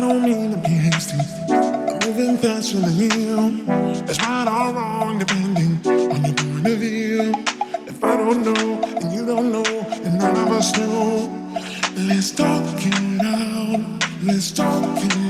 I don't mean to be hasty. Moving faster than you. It's right or wrong depending on your point of view. If I don't know and you don't know and none of us know, let's talk it out. Let's talk it out.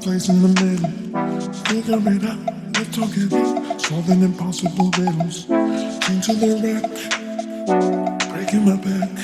place in the middle. Figure it out, they're talking, solving impossible riddles. Into the wreck, breaking my back.